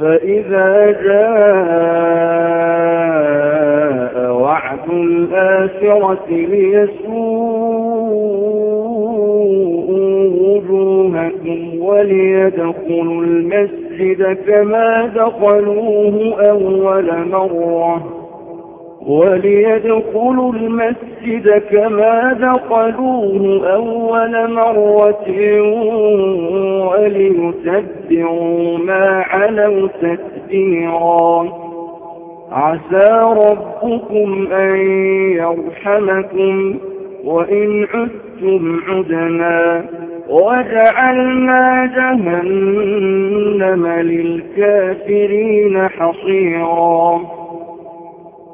فإذا جاء وعد الآخرة ليسوءوا وجوهكم وليدخلوا المسجد كما دخلوه أول مرة. وليدخلوا المسجد كما دخلوه أول مرة وليتبعوا ما علوا تتبيرا. عسى ربكم أن يرحمكم وإن عدتم عدنا. وجعلنا جهنم للكافرين حصيرا.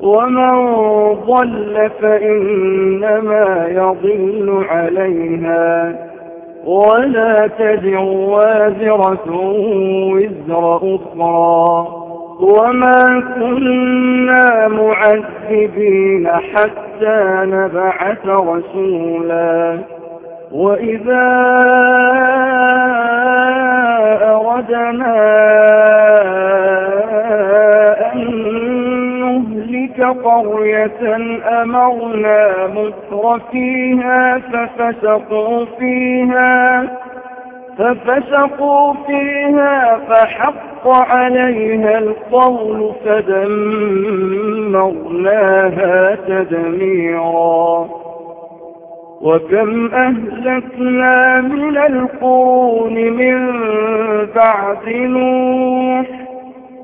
ومن ضل فإنما يضل عليها. ولا تدع وازرة وزر أخرى. وما كنا معذبين حتى نبعث رسولا. وإذا أردنا نهلك قرية أمرنا متر فيها ففسقوا فيها ففسقوا فيها فحق عليها القول فدمرناها تدميرا. وكم أهلكنا من القرون من بعد نوح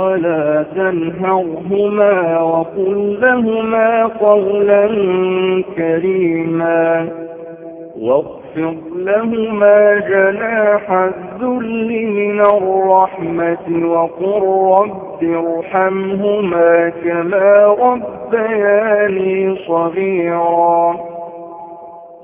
ولا تنهرهما وقل لهما قولا كريما واغفر لهما جناح الذل من الرحمة وقل رب ارحمهما كما ربياني صغيرا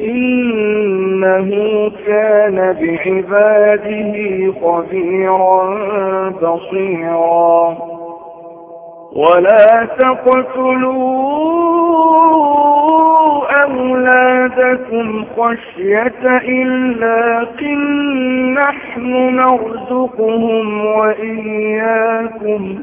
إنه كان بعباده خبيرا بصيرا. ولا تقتلوا أولادكم خشية إلا قل نحن نرزقهم وإياكم.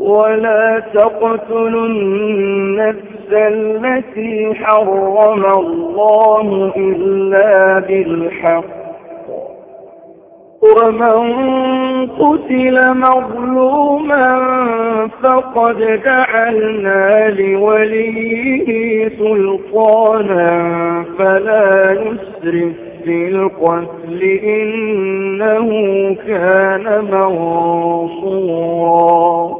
ولا تقتلوا النفس التي حرم الله إلا بالحق. ومن قتل مظلوما فقد جعلنا لوليه سلطانا فلا يسرف في القتل إنه كان منصورا.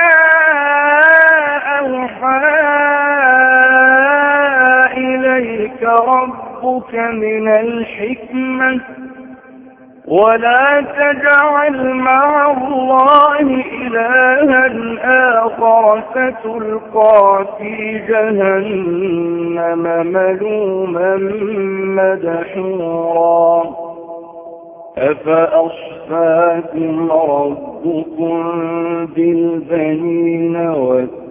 ربك من الحكمة ولا تجعل مع الله إلها آخر فتلقى في جهنم ملوما مدحورا. أفأصفاكم ربكم بالبنين والتقوى؟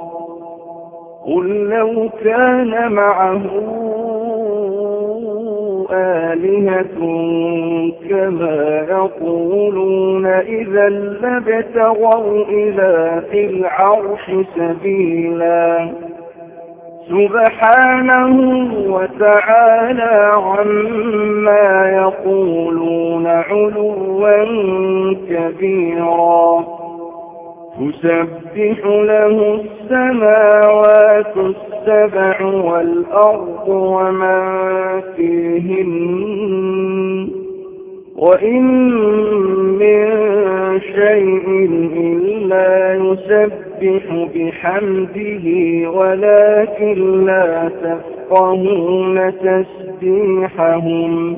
قل لو كان معه آلهة كما يقولون إذا لابتغوا إلى في العرش سبيلا سبحانه وتعالى عما يقولون علوا كبيرا تسبح له السماوات السبع والأرض ومن فيهن وإن من شيء إلا يسبح بحمده ولكن لا تفقهون تسبيحهم.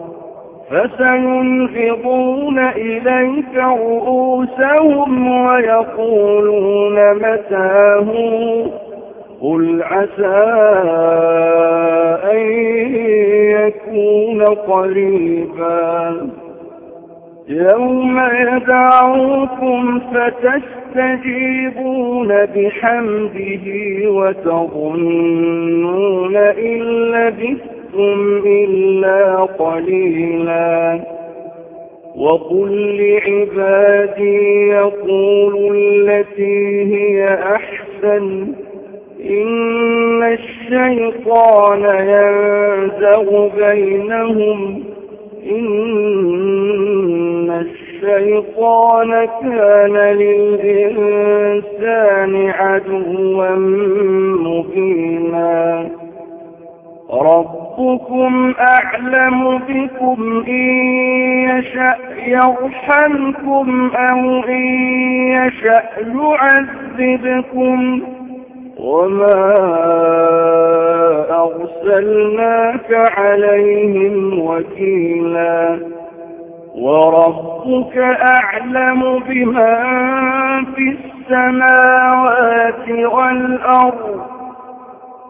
فسينفضون إليك رؤوسهم ويقولون متاه. قل عسى أن يكون قريبا. يوم يدعوكم فتستجيبون بحمده وتظنون إن لبثتم لبثتم إلا قليلا وقل لعبادي يقول التي هي أحسن إن الشيطان ينزغ بينهم إن الشيطان كان للإنسان عدوا مبينا ربكم أعلم بكم إن يشأ يرحمكم أو إن يشأ يعذبكم وما أرسلناك عليهم وكيلا وربك أعلم بما في السماوات والأرض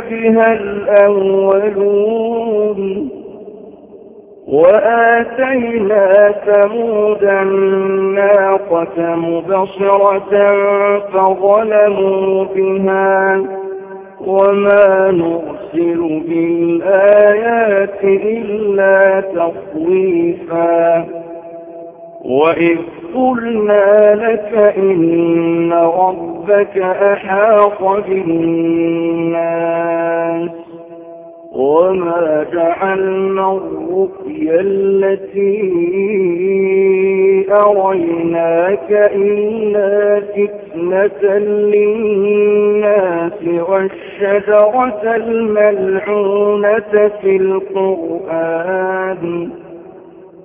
بها الأولون وآتينا ثمود الناقة مبصرة فظلموا بها وما نرسل بالآيات إلا تخويفا وإذ قلنا لك إن ربك أحاط بالناس وما جعلنا الرقيا التي أريناك إلا فتنة للناس والشجرة الملعونة في القرآن.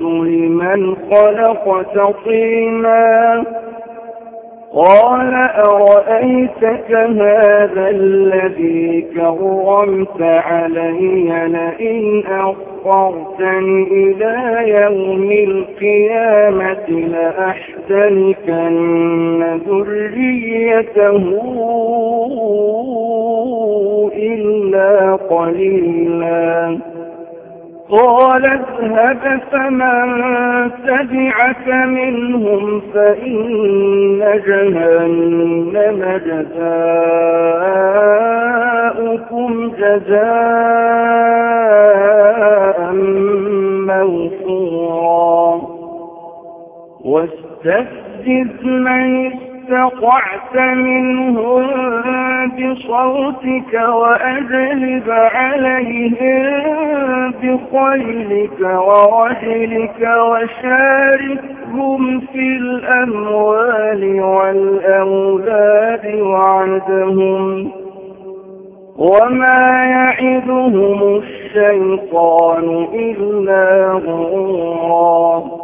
لمن خلق طينا قال أرأيتك هذا الذي كرمت علي لئن أخرتني إلى يوم القيامة لأحتنكن ذريته إلا قليلا. قال اذهب فمن تبعك منهم فإن جهنم جزاؤكم جزاء موفورا. واستفزز من استطعت منهم بصوتك وأجلب عليهم بخيلك ورجلك وشاركهم في الأموال والأولاد وعدهم وما يعدهم الشيطان إلا غرورا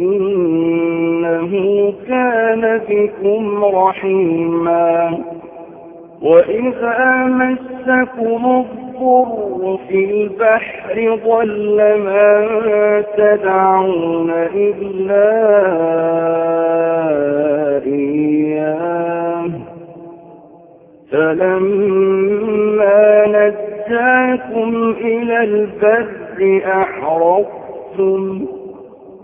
إنه كان بكم رحيما. وإذا مسكم الضر في البحر ضل من تدعون إلا إياه. فلما نجاكم إلى البر أعرضتم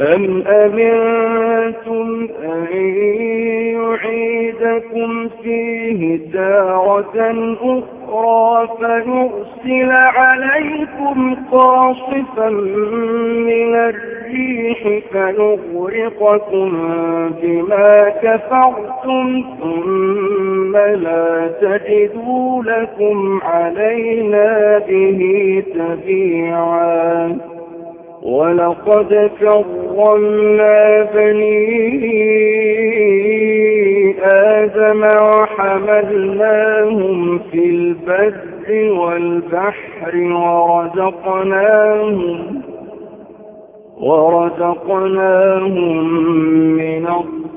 أم أمنتم أن يعيدكم فيه تارة أخرى فيرسل عليكم قاصفا من الريح فنغرقكم بما كفرتم ثم لا تجدوا لكم علينا به تبيعا ولقد كرمنا بني آدم وحملناهم في البر والبحر ورزقناهم ورزقناهم من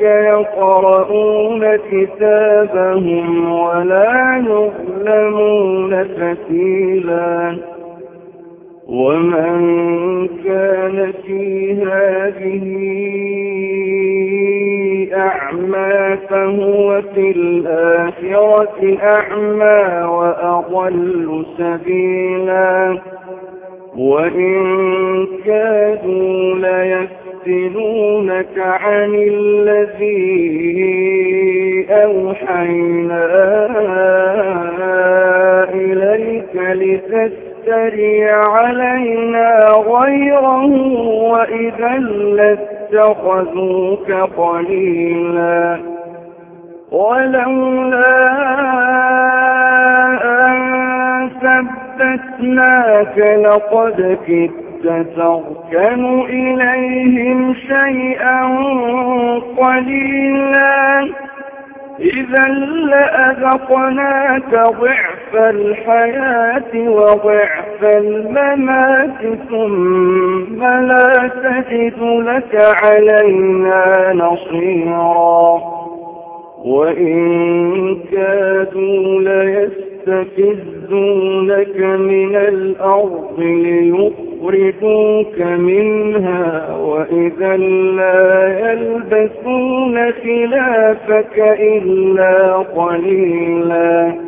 يقرؤون كتابهم ولا يظلمون فتيلا. ومن كان في هذه أعمى فهو في الآخرة أعمى وأضل سبيلا. وإن كادوا ليفتنونك عن الذي أوحينا إليك لتستري علينا غيره وإذا لست اتخذوك قليلا. ولولا أن ثبتناك لقد كدت تركن إليهم شيئا قليلا. إذا لأذقناك ضعف الحياة وضعف الممات ثم لا تجد لك علينا نصيرا. وإن كادوا ليستفزونك من الأرض ليخرجوا يخرجوك منها وإذا لا يلبسون خلافك إلا قليلا.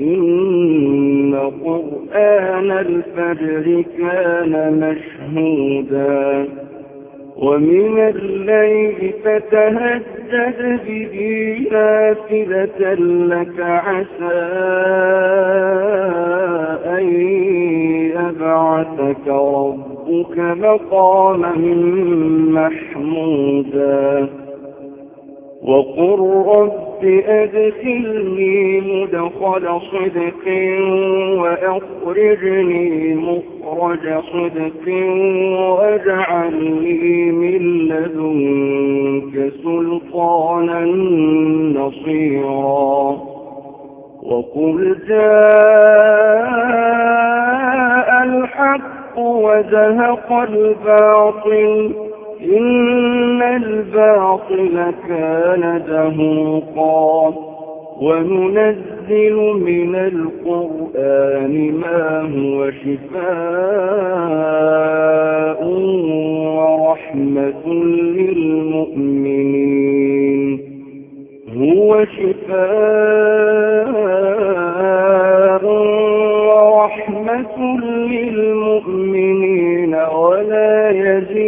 إن قرآن الفجر كان مشهودا ومن الليل فتهجد به نافلة لك عسى أن يبعثك ربك مقاما محمودا وقل رب أدخلني مدخل صدق وأخرجني مخرج صدق وأجعلني من لدنك سلطانا نصيرا. وقل جاء الحق وزهق الباطل. إن الباطل كان زهوقا وننزل من القرآن ما هو شفاء ورحمة للمؤمنين هو شفاء ورحمة للمؤمنين ولا يزيد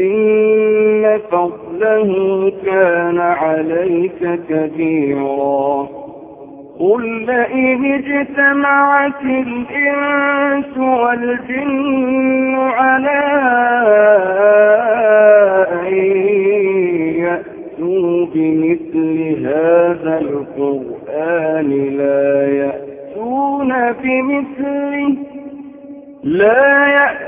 إن فضله كان عليك كبيرا. قل لئن اجتمعت الإنس والجن على أن يأتوا بمثل هذا القرآن لا يأتون بمثله لا يأتون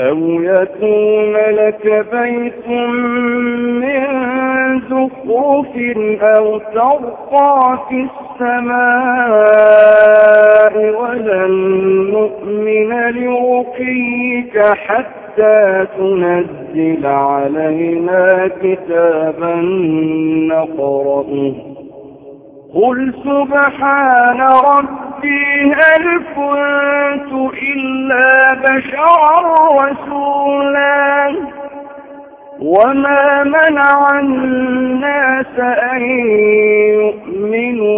أو يكون لك بيت من زخرف أو ترقى في السماء ولن نؤمن لرقيك حتى تنزل علينا كتابا نقرأه قل سبحان ربي هل كنت إلا بشرا رسولا؟ وما منع الناس أن يؤمنوا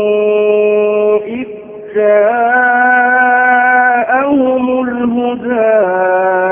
إذ جاءهم الهدى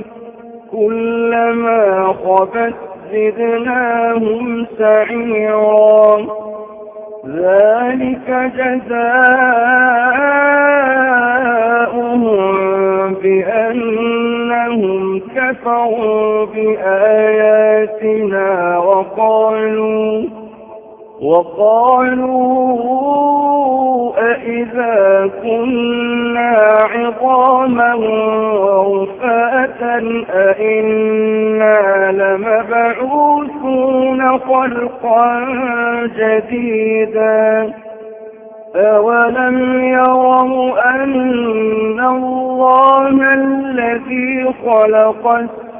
كلما خبت زدناهم سعيرا. ذلك جزاؤهم بأنهم كفروا بآياتنا وقالوا وقالوا أئذا كنا عظاما ورفاتا أئنا لمبعوثون خلقا جديدا. أولم يروا أن الله الذي خلق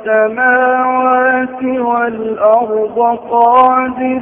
السماوات والأرض قادر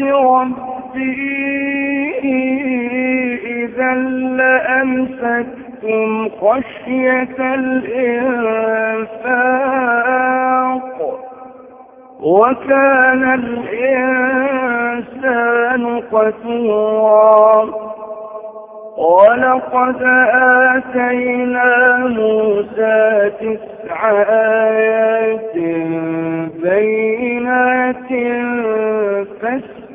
ربي إذا لأمسكتم خشية الإنفاق وكان الإنسان قتورا ولقد آتينا موسى تسع آيات بينات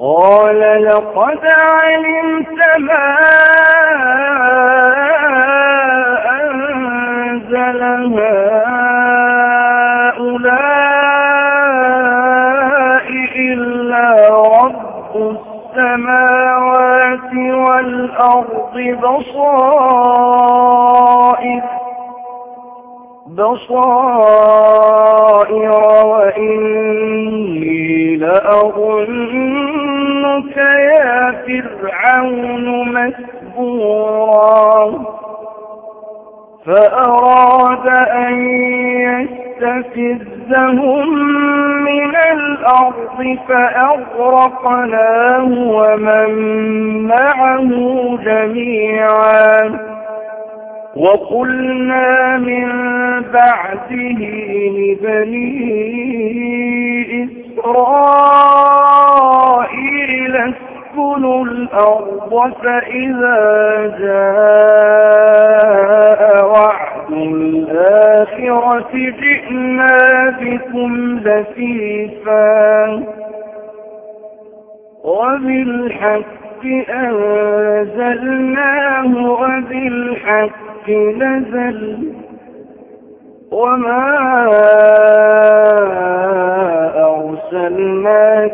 قال لقد علمت ما أنزل هؤلاء إلا رب السماوات والأرض بصائر بصائر وإني لأظنك يا فرعون مسبورا. فأراد أن يستفزهم من الأرض فأغرقناه ومن معه جميعا. وقلنا من بعده لبني إسرائيل اسكنوا الأرض فإذا جاء وعد الآخرة جئنا بكم لفيفا. وبالحق أنزلناه وبالحق نزل. وما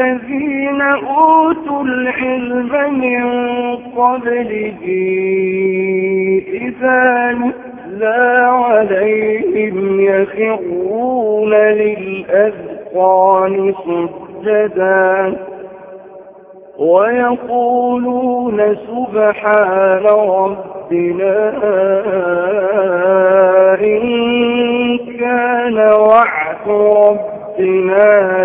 الذين أوتوا العلم من قبله إذا نتلى عليهم يخرون للأذقان سجدا ويقولون سبحان ربنا إن كان وعد ربنا